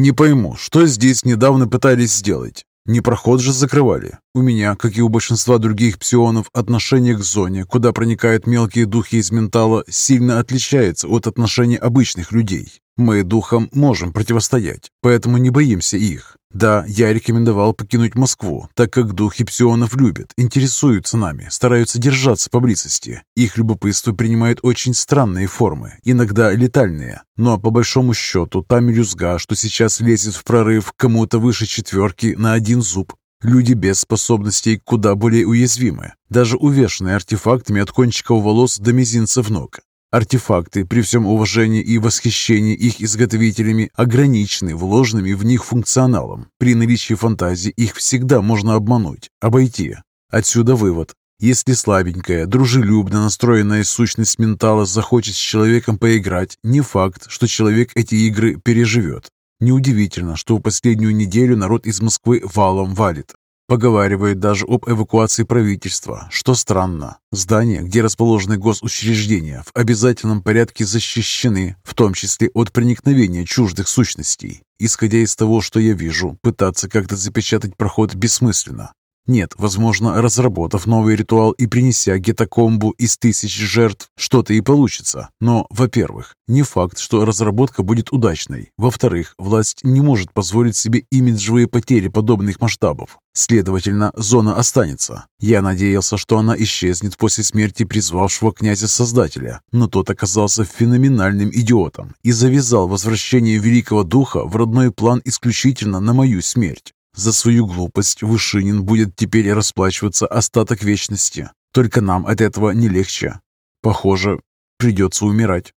Не пойму, что здесь недавно пытались сделать? Не проход же закрывали. У меня, как и у большинства других псионов, отношение к зоне, куда проникают мелкие духи из ментала, сильно отличается от отношения обычных людей. Мы духам можем противостоять, поэтому не боимся их. Да, я рекомендовал покинуть Москву, так как духи псионов любят, интересуются нами, стараются держаться поблизости. Их любопытство принимает очень странные формы, иногда летальные. Но по большому счету, та мелюзга, что сейчас лезет в прорыв кому-то выше четверки на один зуб, Люди без способностей куда более уязвимы, даже увешанные артефактами от кончиков волос до мизинцев ног. Артефакты, при всем уважении и восхищении их изготовителями, ограничены вложенными в них функционалом. При наличии фантазии их всегда можно обмануть, обойти. Отсюда вывод. Если слабенькая, дружелюбно настроенная сущность ментала захочет с человеком поиграть, не факт, что человек эти игры переживет. Неудивительно, что в последнюю неделю народ из Москвы валом валит. Поговаривают даже об эвакуации правительства, что странно. Здания, где расположены госучреждения, в обязательном порядке защищены, в том числе от проникновения чуждых сущностей. Исходя из того, что я вижу, пытаться как-то запечатать проход бессмысленно. Нет, возможно, разработав новый ритуал и принеся гетокомбу из тысяч жертв, что-то и получится. Но, во-первых, не факт, что разработка будет удачной. Во-вторых, власть не может позволить себе имиджевые потери подобных масштабов. Следовательно, зона останется. Я надеялся, что она исчезнет после смерти призвавшего князя-создателя, но тот оказался феноменальным идиотом и завязал возвращение Великого Духа в родной план исключительно на мою смерть. За свою глупость Вышинин будет теперь расплачиваться остаток вечности. Только нам от этого не легче. Похоже, придется умирать.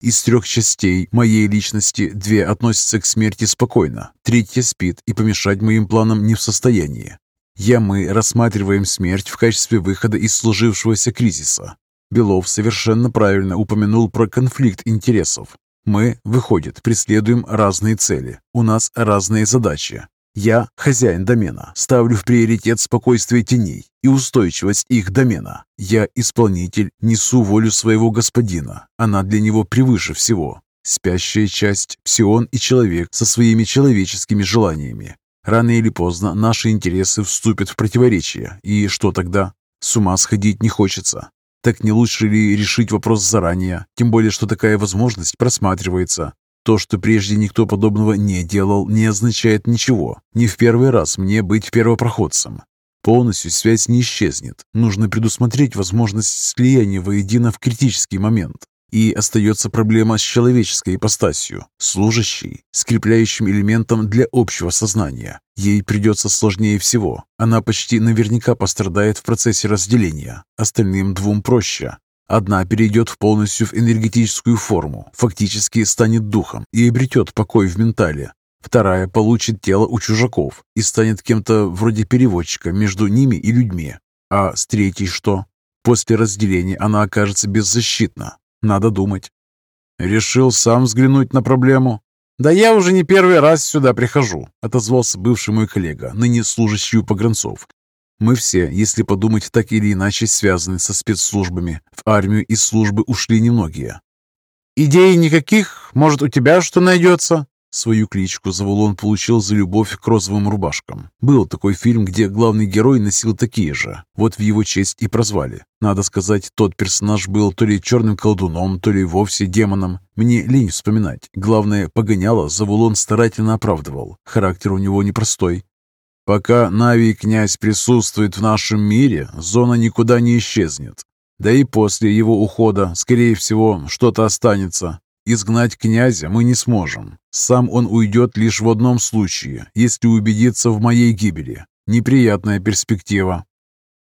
Из трех частей моей личности две относятся к смерти спокойно, третья спит и помешать моим планам не в состоянии. Я-мы рассматриваем смерть в качестве выхода из сложившегося кризиса. Белов совершенно правильно упомянул про конфликт интересов. Мы, выходит, преследуем разные цели. У нас разные задачи. Я, хозяин домена, ставлю в приоритет спокойствие теней и устойчивость их домена. Я, исполнитель, несу волю своего господина. Она для него превыше всего. Спящая часть, псион и человек со своими человеческими желаниями. Рано или поздно наши интересы вступят в противоречие. И что тогда? С ума сходить не хочется. Так не лучше ли решить вопрос заранее? Тем более, что такая возможность просматривается. То, что прежде никто подобного не делал, не означает ничего. Не в первый раз мне быть первопроходцем. Полностью связь не исчезнет. Нужно предусмотреть возможность слияния воедино в критический момент. И остается проблема с человеческой ипостасью, служащей, скрепляющим элементом для общего сознания. Ей придется сложнее всего. Она почти наверняка пострадает в процессе разделения. Остальным двум проще. Одна перейдет полностью в энергетическую форму, фактически станет духом и обретет покой в ментале. Вторая получит тело у чужаков и станет кем-то вроде переводчика между ними и людьми. А с третьей что? После разделения она окажется беззащитна. Надо думать. Решил сам взглянуть на проблему. «Да я уже не первый раз сюда прихожу», — отозвался бывший мой коллега, ныне служащий у погранцов. Мы все, если подумать, так или иначе связаны со спецслужбами. В армию из службы ушли немногие. «Идей никаких? Может, у тебя что найдется?» Свою кличку Завулон получил за любовь к розовым рубашкам. Был такой фильм, где главный герой носил такие же. Вот в его честь и прозвали. Надо сказать, тот персонаж был то ли черным колдуном, то ли вовсе демоном. Мне лень вспоминать. Главное, погоняло Завулон старательно оправдывал. Характер у него непростой. Пока Нави князь присутствует в нашем мире, зона никуда не исчезнет. Да и после его ухода, скорее всего, что-то останется. Изгнать князя мы не сможем. Сам он уйдет лишь в одном случае, если убедится в моей гибели. Неприятная перспектива.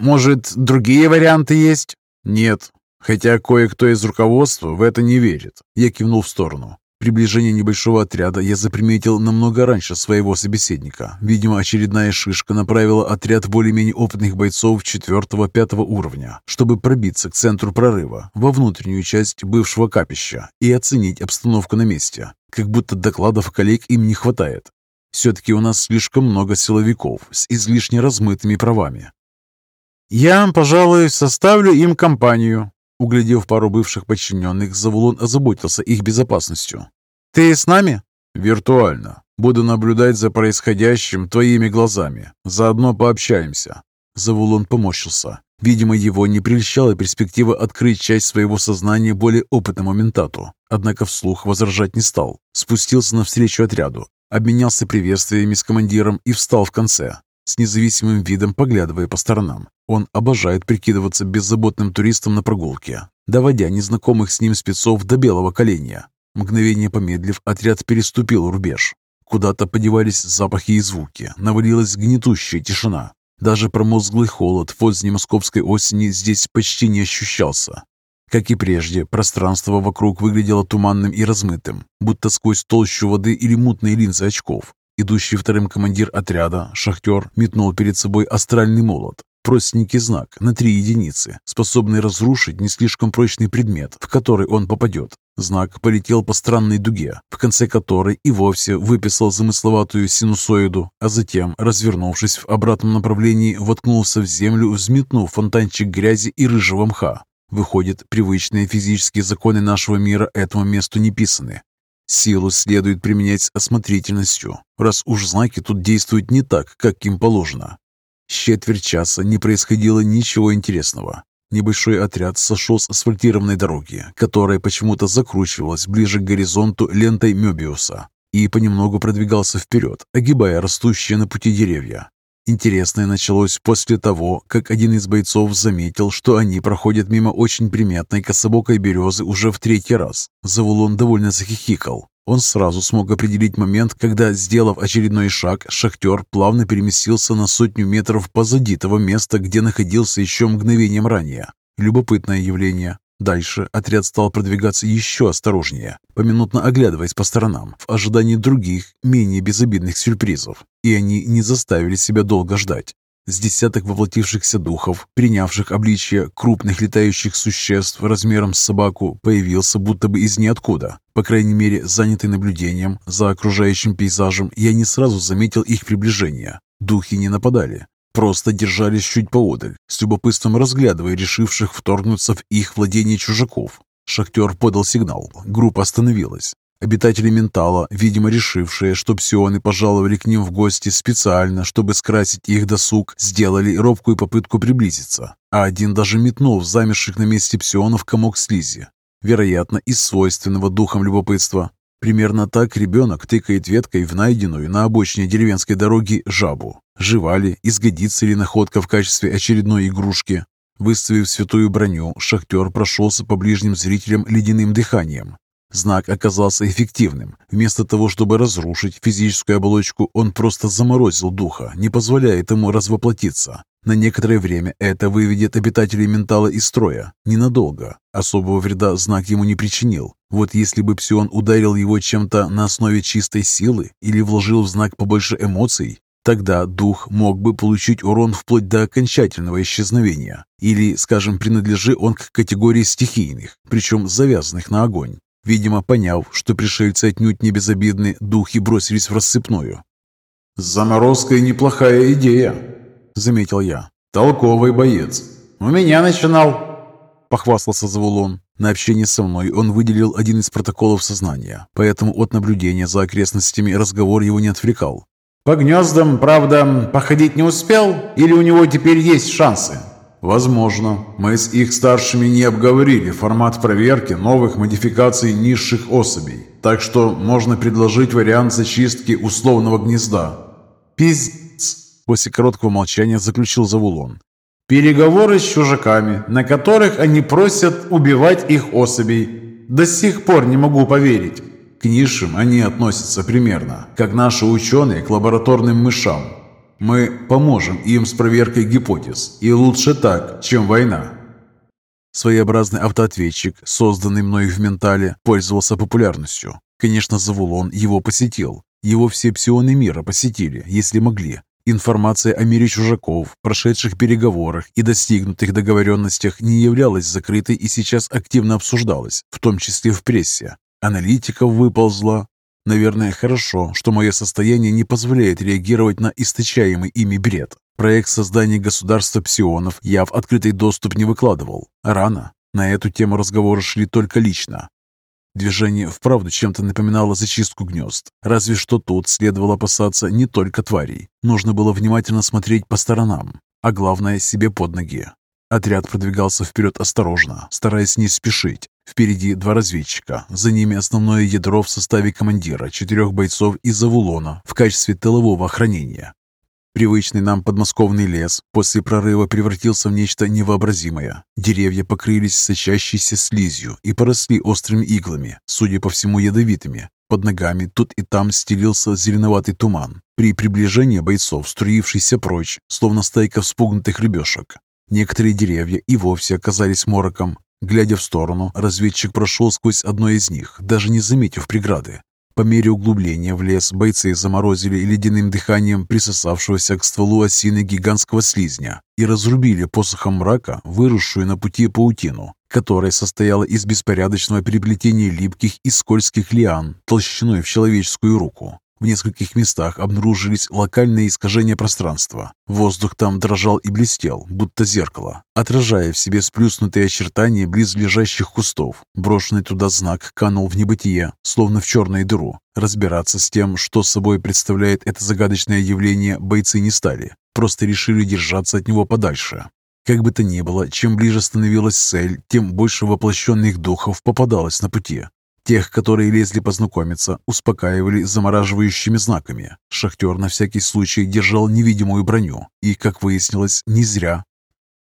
Может, другие варианты есть? Нет. Хотя кое-кто из руководства в это не верит. Я кивнул в сторону. Приближение небольшого отряда я заприметил намного раньше своего собеседника. Видимо, очередная шишка направила отряд более-менее опытных бойцов 4-5 уровня, чтобы пробиться к центру прорыва, во внутреннюю часть бывшего капища и оценить обстановку на месте. Как будто докладов коллег им не хватает. Все-таки у нас слишком много силовиков с излишне размытыми правами. «Я, пожалуй, составлю им компанию», Углядев пару бывших подчиненных, Завулон озаботился их безопасностью. «Ты с нами?» «Виртуально. Буду наблюдать за происходящим твоими глазами. Заодно пообщаемся». Завулон поморщился. Видимо, его не прельщала перспектива открыть часть своего сознания более опытному ментату. Однако вслух возражать не стал. Спустился навстречу отряду, обменялся приветствиями с командиром и встал в конце, с независимым видом поглядывая по сторонам. Он обожает прикидываться беззаботным туристом на прогулке, доводя незнакомых с ним спецов до белого коленя. Мгновение помедлив, отряд переступил рубеж. Куда-то подевались запахи и звуки, навалилась гнетущая тишина. Даже промозглый холод в поздней московской осени здесь почти не ощущался. Как и прежде, пространство вокруг выглядело туманным и размытым, будто сквозь толщу воды или мутные линзы очков. Идущий вторым командир отряда, шахтер, метнул перед собой астральный молот, простенький знак на три единицы, способный разрушить не слишком прочный предмет, в который он попадет. Знак полетел по странной дуге, в конце которой и вовсе выписал замысловатую синусоиду, а затем, развернувшись в обратном направлении, воткнулся в землю, взметнув фонтанчик грязи и рыжего мха. Выходит, привычные физические законы нашего мира этому месту не писаны. Силу следует применять с осмотрительностью, раз уж знаки тут действуют не так, как им положено. С четверть часа не происходило ничего интересного. Небольшой отряд сошел с асфальтированной дороги, которая почему-то закручивалась ближе к горизонту лентой Мёбиуса и понемногу продвигался вперед, огибая растущие на пути деревья. Интересное началось после того, как один из бойцов заметил, что они проходят мимо очень приметной кособокой березы уже в третий раз. Завулон довольно захихикал. Он сразу смог определить момент, когда, сделав очередной шаг, шахтер плавно переместился на сотню метров позади того места, где находился еще мгновением ранее. Любопытное явление. Дальше отряд стал продвигаться еще осторожнее, поминутно оглядываясь по сторонам, в ожидании других, менее безобидных сюрпризов. И они не заставили себя долго ждать. С десяток воплотившихся духов, принявших обличье крупных летающих существ размером с собаку, появился будто бы из ниоткуда. По крайней мере, занятый наблюдением за окружающим пейзажем, я не сразу заметил их приближение. Духи не нападали, просто держались чуть поодаль, с любопытством разглядывая решивших вторгнуться в их владение чужаков. Шахтер подал сигнал, группа остановилась. Обитатели Ментала, видимо решившие, что псионы пожаловали к ним в гости специально, чтобы скрасить их досуг, сделали робкую попытку приблизиться, а один даже метнул в замерших на месте псионов комок слизи. Вероятно, из свойственного духом любопытства. Примерно так ребенок тыкает веткой в найденную на обочине деревенской дороги жабу. Жива ли, изгодится ли находка в качестве очередной игрушки? Выставив святую броню, шахтер прошелся по ближним зрителям ледяным дыханием. Знак оказался эффективным. Вместо того, чтобы разрушить физическую оболочку, он просто заморозил духа, не позволяя ему развоплотиться. На некоторое время это выведет обитателей ментала из строя. Ненадолго. Особого вреда знак ему не причинил. Вот если бы Псион ударил его чем-то на основе чистой силы или вложил в знак побольше эмоций, Тогда дух мог бы получить урон вплоть до окончательного исчезновения. Или, скажем, принадлежи он к категории стихийных, причем завязанных на огонь. Видимо, поняв, что пришельцы отнюдь не безобидны, духи бросились в рассыпную. «Заморозка неплохая идея», — заметил я. «Толковый боец. У меня начинал», — похвастался Завулон. На общение со мной он выделил один из протоколов сознания, поэтому от наблюдения за окрестностями разговор его не отвлекал. «По гнездам, правда, походить не успел? Или у него теперь есть шансы?» Возможно. Мы с их старшими не обговорили формат проверки новых модификаций низших особей, так что можно предложить вариант зачистки условного гнезда. Пиздец. После короткого молчания заключил Завулон. Переговоры с чужаками, на которых они просят убивать их особей. До сих пор не могу поверить. К низшим они относятся примерно, как наши ученые к лабораторным мышам. Мы поможем им с проверкой гипотез, и лучше так, чем война». Своеобразный автоответчик, созданный мной в ментале, пользовался популярностью. Конечно, Завулон его посетил. Его все псионы мира посетили, если могли. Информация о мире чужаков, прошедших переговорах и достигнутых договоренностях не являлась закрытой и сейчас активно обсуждалась, в том числе в прессе. Аналитиков выползла, Наверное, хорошо, что мое состояние не позволяет реагировать на источаемый ими бред. Проект создания государства псионов я в открытый доступ не выкладывал. Рано. На эту тему разговоры шли только лично. Движение вправду чем-то напоминало зачистку гнезд. Разве что тут следовало опасаться не только тварей. Нужно было внимательно смотреть по сторонам, а главное себе под ноги. Отряд продвигался вперед осторожно, стараясь не спешить. Впереди два разведчика, за ними основное ядро в составе командира, четырех бойцов из Авулона в качестве тылового охранения. Привычный нам подмосковный лес после прорыва превратился в нечто невообразимое. Деревья покрылись сочащейся слизью и поросли острыми иглами, судя по всему ядовитыми. Под ногами тут и там стелился зеленоватый туман. При приближении бойцов, струившийся прочь, словно стайка вспугнутых рыбешек. Некоторые деревья и вовсе оказались мороком. Глядя в сторону, разведчик прошел сквозь одно из них, даже не заметив преграды. По мере углубления в лес бойцы заморозили ледяным дыханием присосавшегося к стволу осины гигантского слизня и разрубили посохом мрака выросшую на пути паутину, которая состояла из беспорядочного переплетения липких и скользких лиан толщиной в человеческую руку. В нескольких местах обнаружились локальные искажения пространства. Воздух там дрожал и блестел, будто зеркало, отражая в себе сплюснутые очертания близлежащих кустов. Брошенный туда знак канул в небытие, словно в черную дыру. Разбираться с тем, что собой представляет это загадочное явление, бойцы не стали. Просто решили держаться от него подальше. Как бы то ни было, чем ближе становилась цель, тем больше воплощенных духов попадалось на пути. Тех, которые лезли познакомиться, успокаивали замораживающими знаками. Шахтер на всякий случай держал невидимую броню. И, как выяснилось, не зря.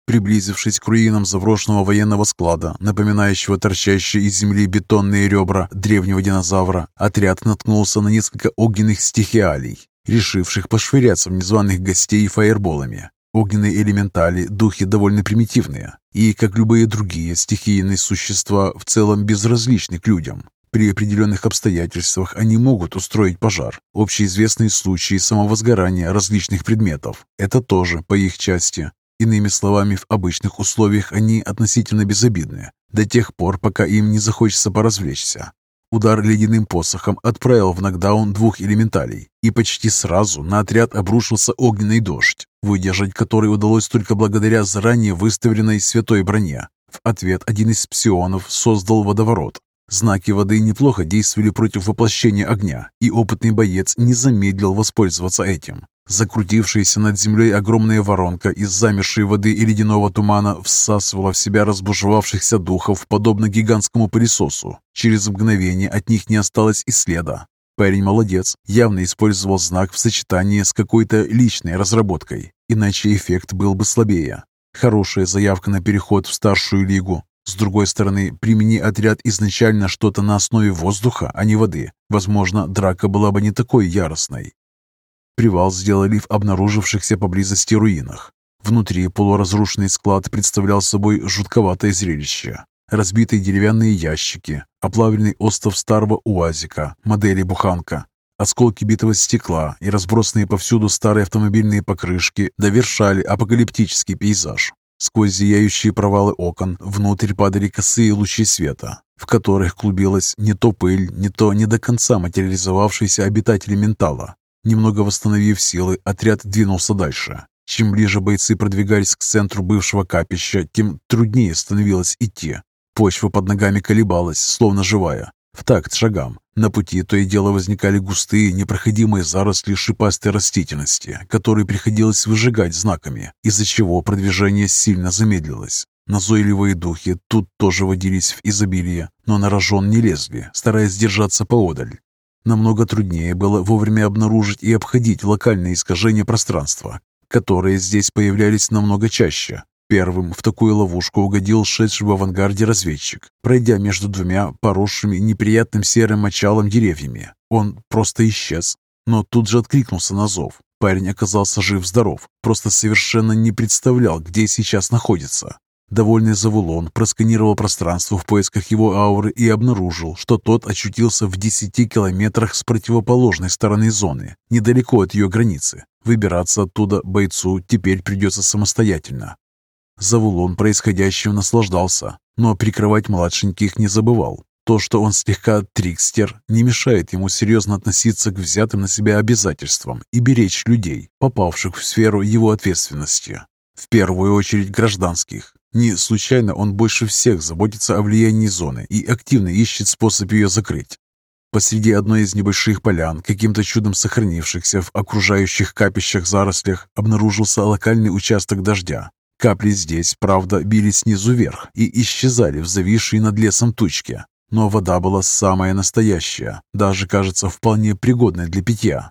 Приблизившись к руинам заброшенного военного склада, напоминающего торчащие из земли бетонные ребра древнего динозавра, отряд наткнулся на несколько огненных стихиалий, решивших пошвыряться в незваных гостей фаерболами. Огненные элементали – духи довольно примитивные и, как любые другие стихийные существа, в целом безразличны к людям. При определенных обстоятельствах они могут устроить пожар. Общеизвестные случаи самовозгорания различных предметов – это тоже по их части. Иными словами, в обычных условиях они относительно безобидны, до тех пор, пока им не захочется поразвлечься. Удар ледяным посохом отправил в нокдаун двух элементалей, и почти сразу на отряд обрушился огненный дождь, выдержать который удалось только благодаря заранее выставленной святой броне. В ответ один из псионов создал водоворот. Знаки воды неплохо действовали против воплощения огня, и опытный боец не замедлил воспользоваться этим. Закрутившаяся над землей огромная воронка из замершей воды и ледяного тумана всасывала в себя разбушевавшихся духов, подобно гигантскому пылесосу. Через мгновение от них не осталось и следа. Парень молодец, явно использовал знак в сочетании с какой-то личной разработкой, иначе эффект был бы слабее. Хорошая заявка на переход в старшую лигу. С другой стороны, примени отряд изначально что-то на основе воздуха, а не воды. Возможно, драка была бы не такой яростной. Привал сделали в обнаружившихся поблизости руинах. Внутри полуразрушенный склад представлял собой жутковатое зрелище. Разбитые деревянные ящики, оплавленный остов старого УАЗика, модели «Буханка», осколки битого стекла и разбросанные повсюду старые автомобильные покрышки довершали апокалиптический пейзаж. Сквозь зияющие провалы окон внутрь падали косые лучи света, в которых клубилась не то пыль, не то не до конца материализовавшиеся обитатели ментала. Немного восстановив силы, отряд двинулся дальше. Чем ближе бойцы продвигались к центру бывшего капища, тем труднее становилось идти. Почва под ногами колебалась, словно живая. В такт шагам. На пути то и дело возникали густые, непроходимые заросли шипастой растительности, которые приходилось выжигать знаками, из-за чего продвижение сильно замедлилось. Назойливые духи тут тоже водились в изобилии, но на рожон не лезли, стараясь держаться поодаль. Намного труднее было вовремя обнаружить и обходить локальные искажения пространства, которые здесь появлялись намного чаще. Первым в такую ловушку угодил шедший в авангарде разведчик, пройдя между двумя поросшими неприятным серым мочалом деревьями. Он просто исчез, но тут же откликнулся на зов. Парень оказался жив-здоров, просто совершенно не представлял, где сейчас находится. Довольный Завулон просканировал пространство в поисках его ауры и обнаружил, что тот очутился в 10 километрах с противоположной стороны зоны, недалеко от ее границы. Выбираться оттуда бойцу теперь придется самостоятельно. Завулон происходящим наслаждался, но прикрывать младшеньких не забывал. То, что он слегка трикстер, не мешает ему серьезно относиться к взятым на себя обязательствам и беречь людей, попавших в сферу его ответственности. В первую очередь гражданских, Не случайно он больше всех заботится о влиянии зоны и активно ищет способ ее закрыть. Посреди одной из небольших полян, каким-то чудом сохранившихся в окружающих капищах зарослях, обнаружился локальный участок дождя. Капли здесь, правда, били снизу вверх и исчезали в зависшей над лесом тучке. Но вода была самая настоящая, даже, кажется, вполне пригодной для питья.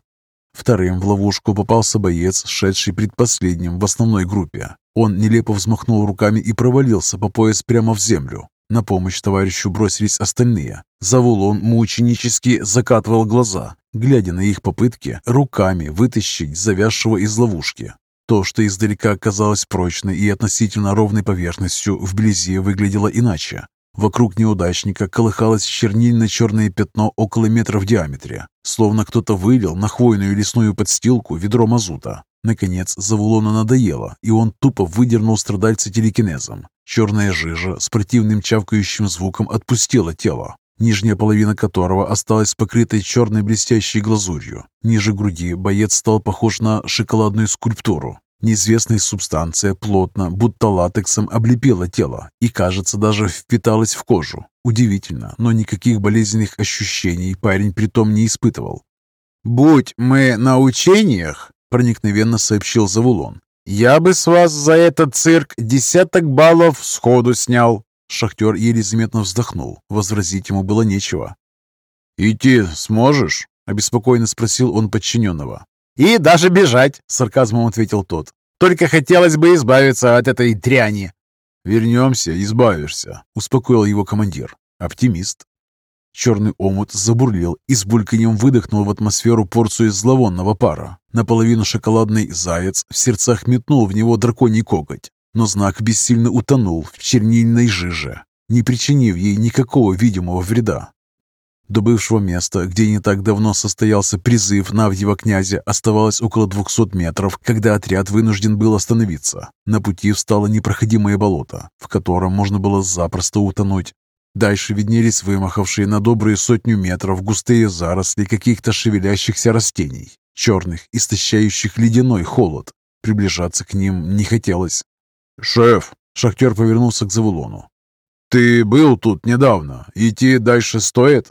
Вторым в ловушку попался боец, шедший предпоследним в основной группе. Он нелепо взмахнул руками и провалился по пояс прямо в землю. На помощь товарищу бросились остальные. Завулон мученически закатывал глаза, глядя на их попытки руками вытащить завязшего из ловушки. То, что издалека казалось прочной и относительно ровной поверхностью, вблизи выглядело иначе. Вокруг неудачника колыхалось чернильно-черное пятно около метра в диаметре, словно кто-то вылил на хвойную лесную подстилку ведро мазута. Наконец, Завулону надоело, и он тупо выдернул страдальца телекинезом. Черная жижа с противным чавкающим звуком отпустила тело, нижняя половина которого осталась покрытой черной блестящей глазурью. Ниже груди боец стал похож на шоколадную скульптуру. Неизвестная субстанция плотно, будто латексом, облепила тело и, кажется, даже впиталась в кожу. Удивительно, но никаких болезненных ощущений парень притом не испытывал. «Будь мы на учениях», — проникновенно сообщил Завулон, «Я бы с вас за этот цирк десяток баллов сходу снял». Шахтер еле заметно вздохнул. Возразить ему было нечего. «Идти сможешь?» – обеспокоенно спросил он подчиненного. «И даже бежать», – сарказмом ответил тот. «Только хотелось бы избавиться от этой дряни». «Вернемся, избавишься», – успокоил его командир. Оптимист. Черный омут забурлил и с бульканьем выдохнул в атмосферу порцию зловонного пара. Наполовину шоколадный заяц в сердцах метнул в него драконий коготь, но знак бессильно утонул в чернильной жиже, не причинив ей никакого видимого вреда. До бывшего места, где не так давно состоялся призыв Навьего князя, оставалось около 200 метров, когда отряд вынужден был остановиться. На пути встало непроходимое болото, в котором можно было запросто утонуть. Дальше виднелись вымахавшие на добрые сотню метров густые заросли каких-то шевелящихся растений, черных, истощающих ледяной холод. Приближаться к ним не хотелось. «Шеф!» — шахтер повернулся к Завулону. «Ты был тут недавно. Идти дальше стоит?»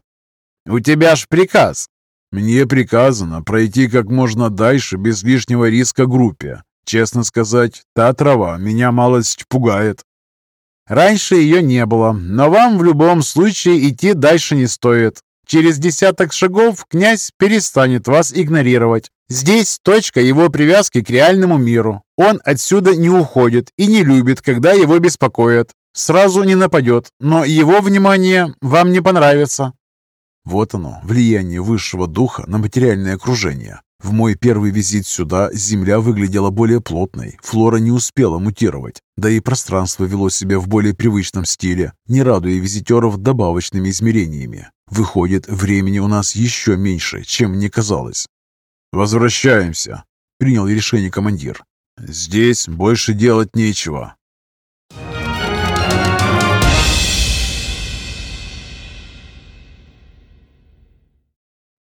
«У тебя ж приказ!» «Мне приказано пройти как можно дальше без лишнего риска группе. Честно сказать, та трава меня малость пугает». Раньше ее не было, но вам в любом случае идти дальше не стоит. Через десяток шагов князь перестанет вас игнорировать. Здесь точка его привязки к реальному миру. Он отсюда не уходит и не любит, когда его беспокоят. Сразу не нападет, но его внимание вам не понравится. Вот оно, влияние высшего духа на материальное окружение. В мой первый визит сюда Земля выглядела более плотной, флора не успела мутировать, да и пространство вело себя в более привычном стиле, не радуя визитеров добавочными измерениями. Выходит, времени у нас еще меньше, чем мне казалось. «Возвращаемся», — принял решение командир. «Здесь больше делать нечего.